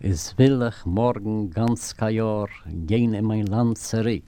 Es will ich morgen ganz kein Jahr gehen in mein Land zurück.